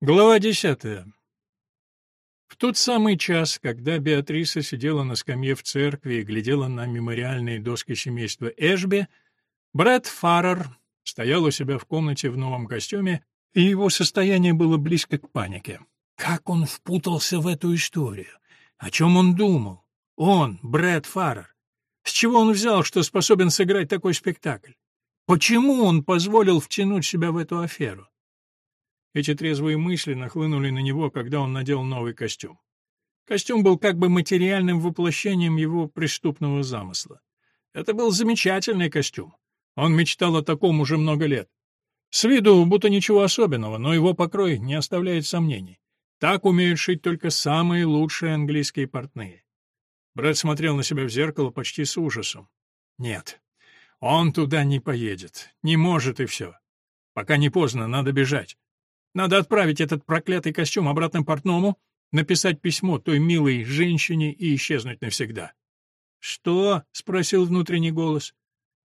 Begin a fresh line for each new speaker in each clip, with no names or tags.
Глава десятая. В тот самый час, когда Беатриса сидела на скамье в церкви и глядела на мемориальные доски семейства Эшби, Брэд Фаррер стоял у себя в комнате в новом костюме, и его состояние было близко к панике. Как он впутался в эту историю? О чем он думал? Он, Брэд Фаррер. С чего он взял, что способен сыграть такой спектакль? Почему он позволил втянуть себя в эту аферу? Эти трезвые мысли нахлынули на него, когда он надел новый костюм. Костюм был как бы материальным воплощением его преступного замысла. Это был замечательный костюм. Он мечтал о таком уже много лет. С виду будто ничего особенного, но его покрой не оставляет сомнений. Так умеют шить только самые лучшие английские портные. Брэд смотрел на себя в зеркало почти с ужасом. Нет, он туда не поедет. Не может и все. Пока не поздно, надо бежать. Надо отправить этот проклятый костюм обратно портному, написать письмо той милой женщине и исчезнуть навсегда. «Что?» — спросил внутренний голос.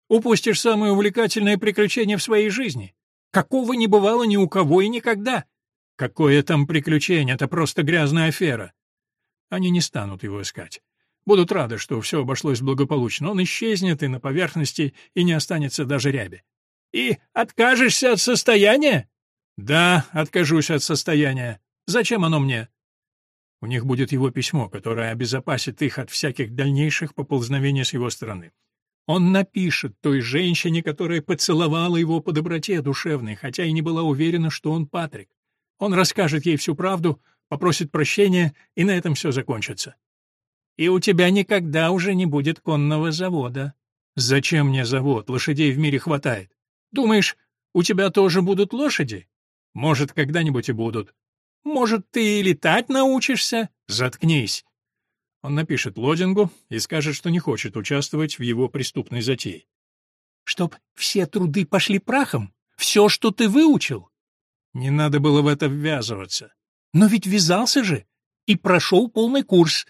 «Упустишь самое увлекательное приключение в своей жизни. Какого не бывало ни у кого и никогда. Какое там приключение, это просто грязная афера. Они не станут его искать. Будут рады, что все обошлось благополучно. Он исчезнет и на поверхности, и не останется даже ряби. «И откажешься от состояния?» «Да, откажусь от состояния. Зачем оно мне?» У них будет его письмо, которое обезопасит их от всяких дальнейших поползновений с его стороны. Он напишет той женщине, которая поцеловала его по доброте душевной, хотя и не была уверена, что он Патрик. Он расскажет ей всю правду, попросит прощения, и на этом все закончится. «И у тебя никогда уже не будет конного завода». «Зачем мне завод? Лошадей в мире хватает. Думаешь, у тебя тоже будут лошади? Может, когда-нибудь и будут. Может, ты и летать научишься? Заткнись. Он напишет Лодингу и скажет, что не хочет участвовать в его преступной затее. Чтоб все труды пошли прахом? Все, что ты выучил? Не надо было в это ввязываться. Но ведь ввязался же и прошел полный курс.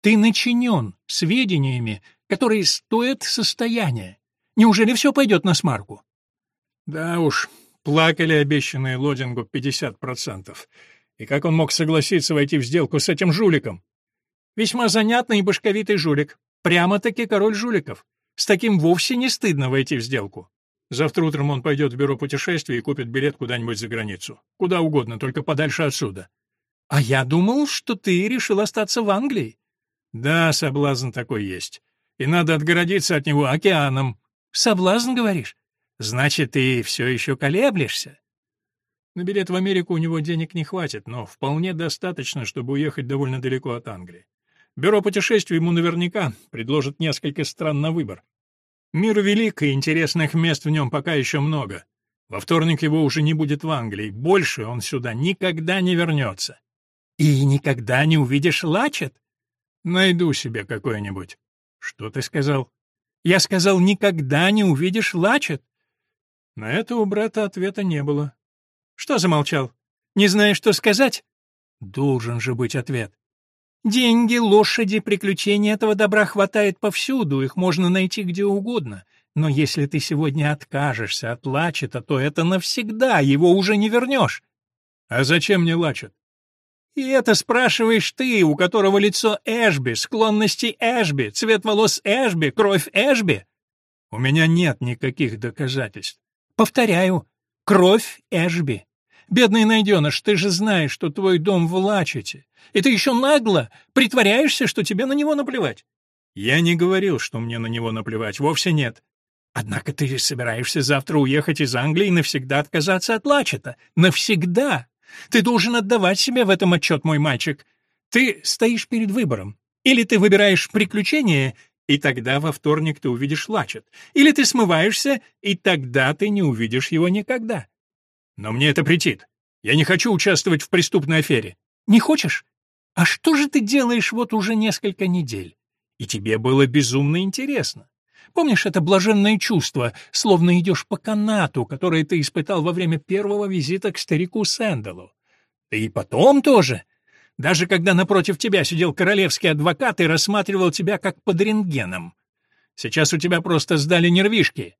Ты начинен сведениями, которые стоят состояния. Неужели все пойдет на смарку? Да уж, Плакали обещанные Лодингу 50%. И как он мог согласиться войти в сделку с этим жуликом? Весьма занятный и башковитый жулик. Прямо-таки король жуликов. С таким вовсе не стыдно войти в сделку. Завтра утром он пойдет в бюро путешествий и купит билет куда-нибудь за границу. Куда угодно, только подальше отсюда. А я думал, что ты решил остаться в Англии. Да, соблазн такой есть. И надо отгородиться от него океаном. Соблазн, говоришь? Значит, ты все еще колеблешься? На билет в Америку у него денег не хватит, но вполне достаточно, чтобы уехать довольно далеко от Англии. Бюро путешествий ему наверняка предложит несколько стран на выбор. Мир велик, и интересных мест в нем пока еще много. Во вторник его уже не будет в Англии, больше он сюда никогда не вернется. И никогда не увидишь Лачет? Найду себе какой-нибудь. Что ты сказал? Я сказал, никогда не увидишь Лачет. На это у брата ответа не было. «Что замолчал? Не знаешь, что сказать?» Должен же быть ответ. «Деньги, лошади, приключения этого добра хватает повсюду, их можно найти где угодно. Но если ты сегодня откажешься от Лачета, то это навсегда, его уже не вернешь». «А зачем мне Лачет?» «И это спрашиваешь ты, у которого лицо Эшби, склонности Эшби, цвет волос Эшби, кровь Эшби?» «У меня нет никаких доказательств. Повторяю, кровь Эшби. Бедный найденыш, ты же знаешь, что твой дом в Лачете, и ты еще нагло притворяешься, что тебе на него наплевать. Я не говорил, что мне на него наплевать, вовсе нет. Однако ты собираешься завтра уехать из Англии и навсегда отказаться от Лачета. Навсегда! Ты должен отдавать себе в этом отчет, мой мальчик. Ты стоишь перед выбором. Или ты выбираешь приключения, и тогда во вторник ты увидишь Лачет. Или ты смываешься, и тогда ты не увидишь его никогда. Но мне это претит. Я не хочу участвовать в преступной афере. Не хочешь? А что же ты делаешь вот уже несколько недель? И тебе было безумно интересно. Помнишь это блаженное чувство, словно идешь по канату, которое ты испытал во время первого визита к старику Сэндалу? Ты и потом тоже даже когда напротив тебя сидел королевский адвокат и рассматривал тебя как под рентгеном. Сейчас у тебя просто сдали нервишки.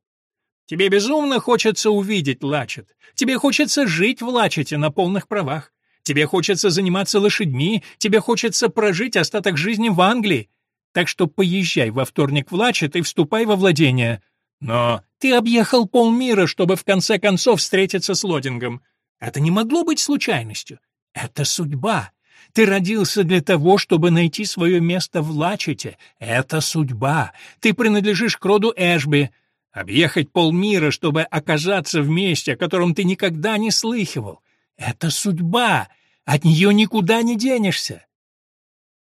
Тебе безумно хочется увидеть Лачет. Тебе хочется жить в Лачете на полных правах. Тебе хочется заниматься лошадьми, тебе хочется прожить остаток жизни в Англии. Так что поезжай во вторник в Лачет и вступай во владение. Но ты объехал полмира, чтобы в конце концов встретиться с Лодингом. Это не могло быть случайностью. Это судьба. Ты родился для того, чтобы найти свое место в Лачете. Это судьба. Ты принадлежишь к роду Эшби. Объехать полмира, чтобы оказаться в месте, о котором ты никогда не слыхивал. Это судьба. От нее никуда не денешься.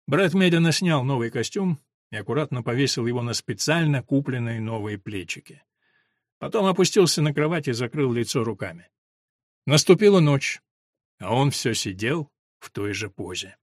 Брэд медленно снял новый костюм и аккуратно повесил его на специально купленные новые плечики. Потом опустился на кровать и закрыл лицо руками. Наступила ночь, а он все сидел в той же позе.